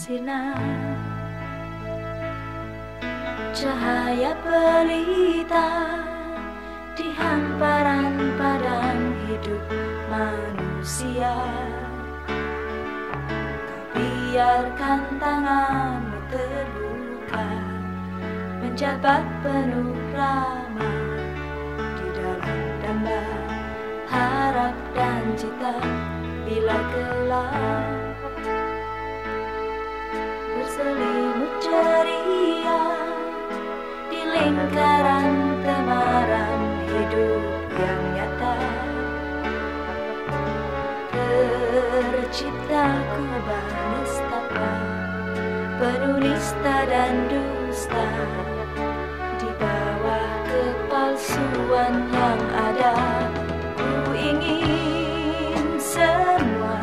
bersinar. Cahaya pelita di hamparan padang hidup manusia. Biarkan tanganmu terbuka Menjabat penuh ramah Di dalam damba harap dan cita Bila gelap lingkaran temaram hidup yang nyata. Tercipta kubah nestapa penuh nista dan dusta. Di bawah kepalsuan yang ada ku ingin semua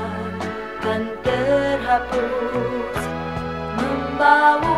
kan terhapus membaur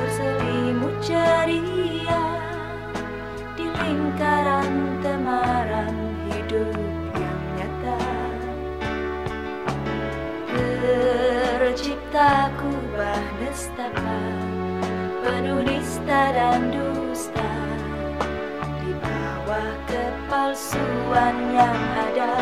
Berselimut ceria di lingkaran temaram hidup yang nyata. Tercipta kubah nestapa penuh nista dan dusta. Di bawah kepalsuan yang ada